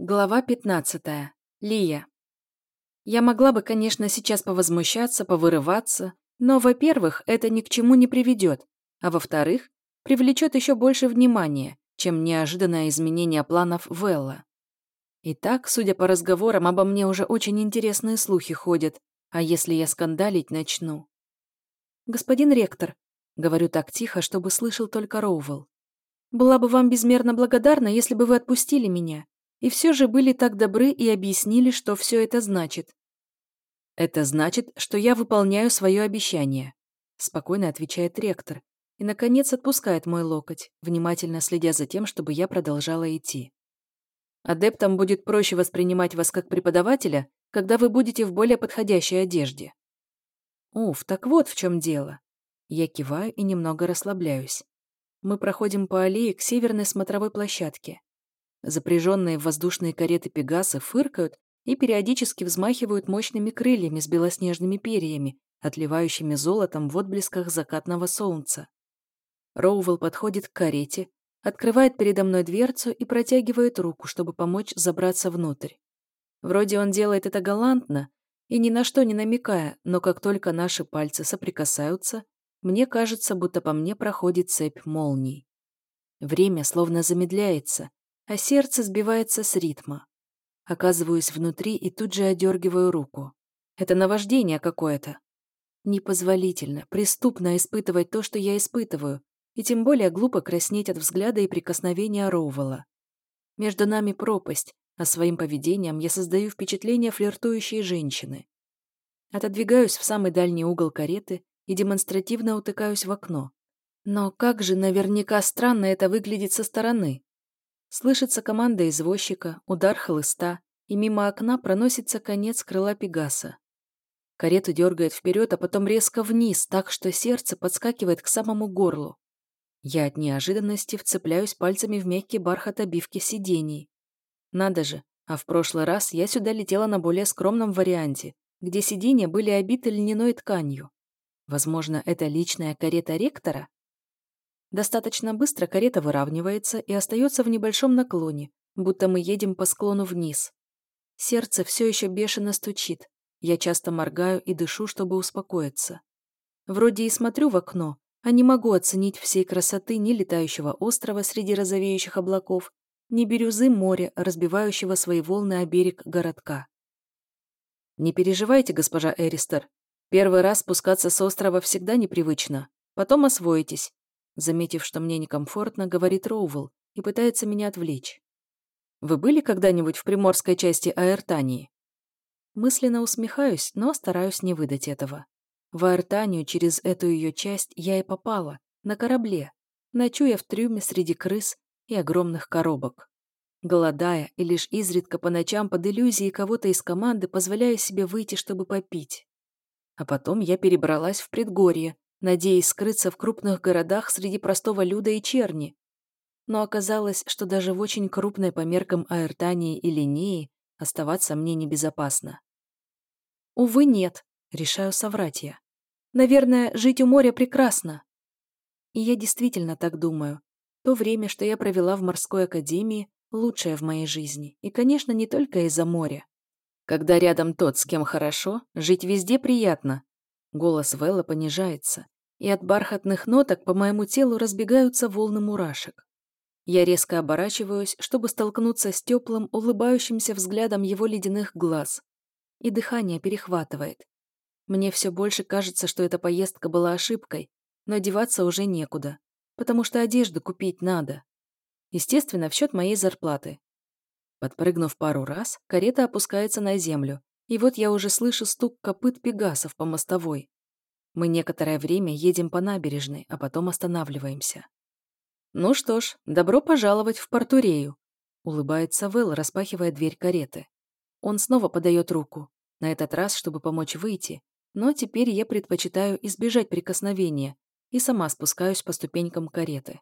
Глава 15. Лия. Я могла бы, конечно, сейчас повозмущаться, повырываться, но, во-первых, это ни к чему не приведет, а во-вторых, привлечет еще больше внимания, чем неожиданное изменение планов Велла. Итак, судя по разговорам, обо мне уже очень интересные слухи ходят, а если я скандалить начну? «Господин ректор», — говорю так тихо, чтобы слышал только Роувелл, «была бы вам безмерно благодарна, если бы вы отпустили меня и все же были так добры и объяснили, что все это значит. «Это значит, что я выполняю свое обещание», спокойно отвечает ректор и, наконец, отпускает мой локоть, внимательно следя за тем, чтобы я продолжала идти. «Адептам будет проще воспринимать вас как преподавателя, когда вы будете в более подходящей одежде». «Уф, так вот в чем дело». Я киваю и немного расслабляюсь. Мы проходим по аллее к северной смотровой площадке. Запряженные в воздушные кареты пегасы фыркают и периодически взмахивают мощными крыльями с белоснежными перьями, отливающими золотом в отблесках закатного солнца. Роувелл подходит к карете, открывает передо мной дверцу и протягивает руку, чтобы помочь забраться внутрь. Вроде он делает это галантно и ни на что не намекая, но как только наши пальцы соприкасаются, мне кажется, будто по мне проходит цепь молний. Время словно замедляется, а сердце сбивается с ритма. Оказываюсь внутри и тут же одергиваю руку. Это наваждение какое-то. Непозволительно, преступно испытывать то, что я испытываю, и тем более глупо краснеть от взгляда и прикосновения Роувелла. Между нами пропасть, а своим поведением я создаю впечатление флиртующей женщины. Отодвигаюсь в самый дальний угол кареты и демонстративно утыкаюсь в окно. Но как же наверняка странно это выглядит со стороны. Слышится команда извозчика, удар хлыста, и мимо окна проносится конец крыла Пегаса. Карету дергает вперед, а потом резко вниз, так что сердце подскакивает к самому горлу. Я от неожиданности вцепляюсь пальцами в мягкий бархат обивки сидений. Надо же, а в прошлый раз я сюда летела на более скромном варианте, где сиденья были обиты льняной тканью. Возможно, это личная карета ректора? Достаточно быстро карета выравнивается и остается в небольшом наклоне, будто мы едем по склону вниз. Сердце все еще бешено стучит. Я часто моргаю и дышу, чтобы успокоиться. Вроде и смотрю в окно, а не могу оценить всей красоты ни летающего острова среди розовеющих облаков, ни бирюзы моря, разбивающего свои волны о берег городка. Не переживайте, госпожа Эристер. Первый раз спускаться с острова всегда непривычно. Потом освоитесь. Заметив, что мне некомфортно, говорит Роувелл и пытается меня отвлечь. «Вы были когда-нибудь в приморской части Аэртании?» Мысленно усмехаюсь, но стараюсь не выдать этого. В Аэртанию через эту ее часть я и попала, на корабле, ночуя в трюме среди крыс и огромных коробок. Голодая и лишь изредка по ночам под иллюзией кого-то из команды позволяю себе выйти, чтобы попить. А потом я перебралась в предгорье, надеясь скрыться в крупных городах среди простого люда и черни. Но оказалось, что даже в очень крупной по меркам Аэртании и Линеи оставаться мне небезопасно. Увы, нет, решаю соврать я. Наверное, жить у моря прекрасно. И я действительно так думаю. То время, что я провела в морской академии, лучшее в моей жизни. И, конечно, не только из-за моря. Когда рядом тот, с кем хорошо, жить везде приятно, Голос Вэлла понижается, и от бархатных ноток по моему телу разбегаются волны мурашек. Я резко оборачиваюсь, чтобы столкнуться с теплым, улыбающимся взглядом его ледяных глаз. И дыхание перехватывает. Мне все больше кажется, что эта поездка была ошибкой, но деваться уже некуда, потому что одежду купить надо. Естественно, в счет моей зарплаты. Подпрыгнув пару раз, карета опускается на землю, и вот я уже слышу стук копыт пегасов по мостовой. Мы некоторое время едем по набережной, а потом останавливаемся. «Ну что ж, добро пожаловать в Портурею», — улыбается Вэл, распахивая дверь кареты. Он снова подает руку, на этот раз, чтобы помочь выйти, но теперь я предпочитаю избежать прикосновения и сама спускаюсь по ступенькам кареты.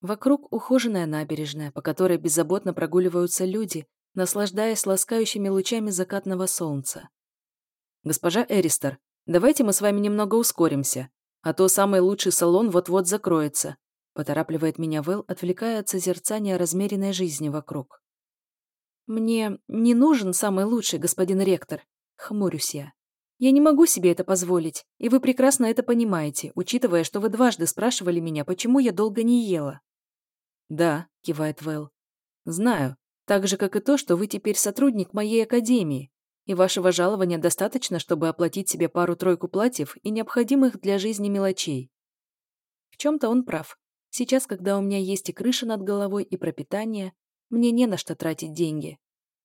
Вокруг ухоженная набережная, по которой беззаботно прогуливаются люди, наслаждаясь ласкающими лучами закатного солнца. «Госпожа Эристер, давайте мы с вами немного ускоримся, а то самый лучший салон вот-вот закроется», поторапливает меня Вэл, отвлекая от созерцания размеренной жизни вокруг. «Мне не нужен самый лучший, господин ректор», — хмурюсь я. «Я не могу себе это позволить, и вы прекрасно это понимаете, учитывая, что вы дважды спрашивали меня, почему я долго не ела». «Да», — кивает Вэл. «Знаю, так же, как и то, что вы теперь сотрудник моей академии, и вашего жалования достаточно, чтобы оплатить себе пару-тройку платьев и необходимых для жизни мелочей». В чем-то он прав. Сейчас, когда у меня есть и крыша над головой, и пропитание, мне не на что тратить деньги.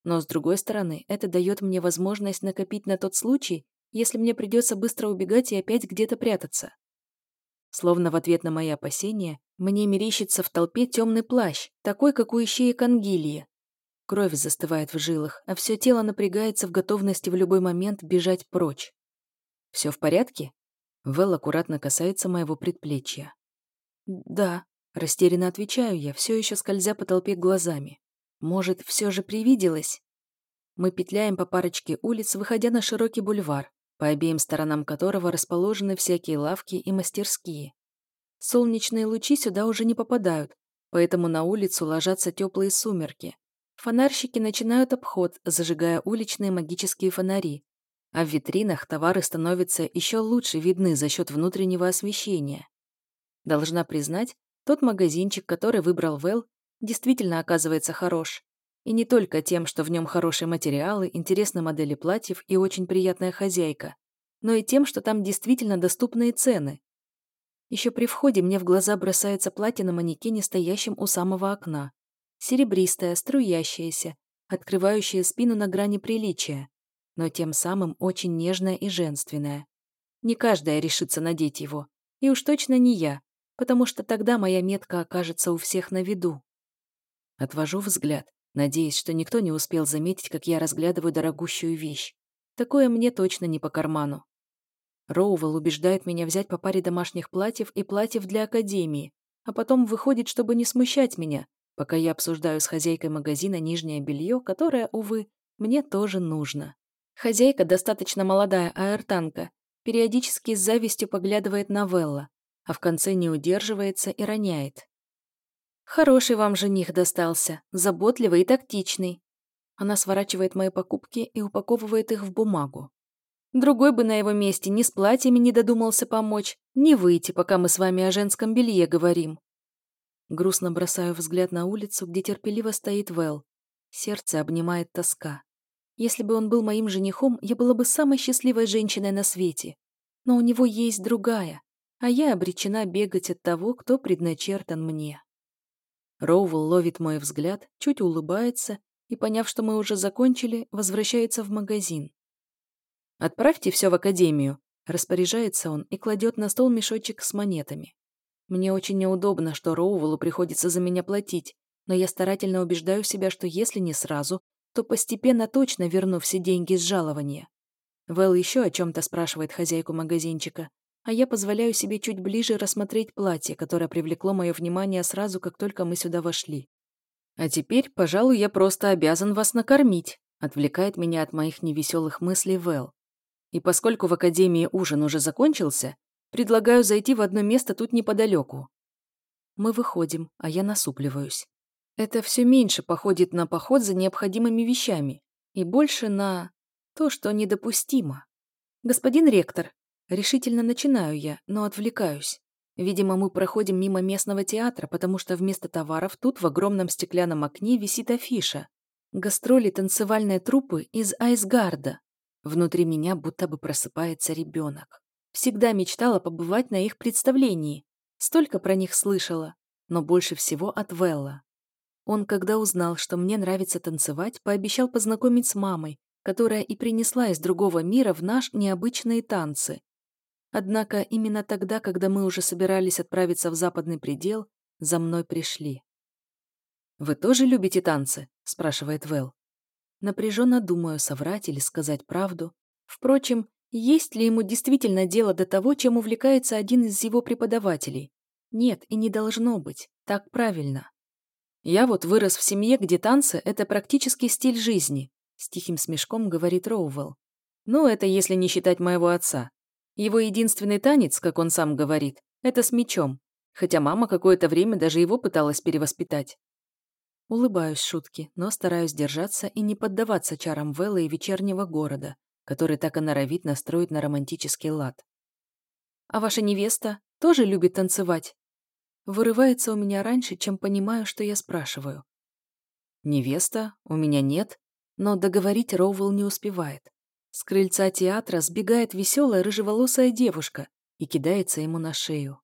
Но, с другой стороны, это дает мне возможность накопить на тот случай, если мне придется быстро убегать и опять где-то прятаться. Словно в ответ на мои опасения, мне мерещится в толпе темный плащ, такой, как у ищея Кангилии. Кровь застывает в жилах, а все тело напрягается в готовности в любой момент бежать прочь. «Все в порядке?» Вэл аккуратно касается моего предплечья. «Да», — растерянно отвечаю я, все еще скользя по толпе глазами. «Может, все же привиделось?» Мы петляем по парочке улиц, выходя на широкий бульвар, по обеим сторонам которого расположены всякие лавки и мастерские. Солнечные лучи сюда уже не попадают, поэтому на улицу ложатся теплые сумерки. Фонарщики начинают обход, зажигая уличные магические фонари, а в витринах товары становятся еще лучше видны за счет внутреннего освещения. Должна признать, тот магазинчик, который выбрал Вэл, действительно оказывается хорош. И не только тем, что в нем хорошие материалы, интересные модели платьев и очень приятная хозяйка, но и тем, что там действительно доступные цены. Еще при входе мне в глаза бросается платье на манекене, стоящем у самого окна. Серебристое, струящееся, открывающее спину на грани приличия, но тем самым очень нежное и женственное. Не каждая решится надеть его, и уж точно не я, потому что тогда моя метка окажется у всех на виду. Отвожу взгляд, надеясь, что никто не успел заметить, как я разглядываю дорогущую вещь. Такое мне точно не по карману. Роувелл убеждает меня взять по паре домашних платьев и платьев для академии, а потом выходит, чтобы не смущать меня, пока я обсуждаю с хозяйкой магазина нижнее белье, которое, увы, мне тоже нужно. Хозяйка, достаточно молодая аэртанка, периодически с завистью поглядывает на Велла, а в конце не удерживается и роняет. «Хороший вам жених достался, заботливый и тактичный». Она сворачивает мои покупки и упаковывает их в бумагу. Другой бы на его месте ни с платьями не додумался помочь, ни выйти, пока мы с вами о женском белье говорим. Грустно бросаю взгляд на улицу, где терпеливо стоит Вэл. Сердце обнимает тоска. Если бы он был моим женихом, я была бы самой счастливой женщиной на свете. Но у него есть другая, а я обречена бегать от того, кто предначертан мне. Роувелл ловит мой взгляд, чуть улыбается и, поняв, что мы уже закончили, возвращается в магазин. «Отправьте все в академию», — распоряжается он и кладет на стол мешочек с монетами. Мне очень неудобно, что Роувеллу приходится за меня платить, но я старательно убеждаю себя, что если не сразу, то постепенно точно верну все деньги с жалования. Вэл еще о чем-то спрашивает хозяйку магазинчика, а я позволяю себе чуть ближе рассмотреть платье, которое привлекло мое внимание сразу, как только мы сюда вошли. «А теперь, пожалуй, я просто обязан вас накормить», отвлекает меня от моих невеселых мыслей Вэл. И поскольку в академии ужин уже закончился, предлагаю зайти в одно место тут неподалеку. Мы выходим, а я насупливаюсь. Это все меньше походит на поход за необходимыми вещами и больше на то, что недопустимо. Господин ректор, Решительно начинаю я, но отвлекаюсь. Видимо, мы проходим мимо местного театра, потому что вместо товаров тут в огромном стеклянном окне висит афиша. Гастроли танцевальной труппы из Айсгарда. Внутри меня будто бы просыпается ребенок. Всегда мечтала побывать на их представлении. Столько про них слышала, но больше всего от Велла. Он, когда узнал, что мне нравится танцевать, пообещал познакомить с мамой, которая и принесла из другого мира в наш необычные танцы. Однако именно тогда, когда мы уже собирались отправиться в западный предел, за мной пришли. «Вы тоже любите танцы?» – спрашивает Вэл. Напряженно думаю, соврать или сказать правду. Впрочем, есть ли ему действительно дело до того, чем увлекается один из его преподавателей? Нет, и не должно быть. Так правильно. Я вот вырос в семье, где танцы – это практически стиль жизни, с тихим смешком говорит Роуэлл. Ну, это если не считать моего отца. Его единственный танец, как он сам говорит, это с мечом, хотя мама какое-то время даже его пыталась перевоспитать. Улыбаюсь шутки, но стараюсь держаться и не поддаваться чарам Веллы и вечернего города, который так и норовит настроить на романтический лад. «А ваша невеста тоже любит танцевать?» Вырывается у меня раньше, чем понимаю, что я спрашиваю. «Невеста? У меня нет?» Но договорить Роуэлл не успевает. С крыльца театра сбегает веселая рыжеволосая девушка и кидается ему на шею.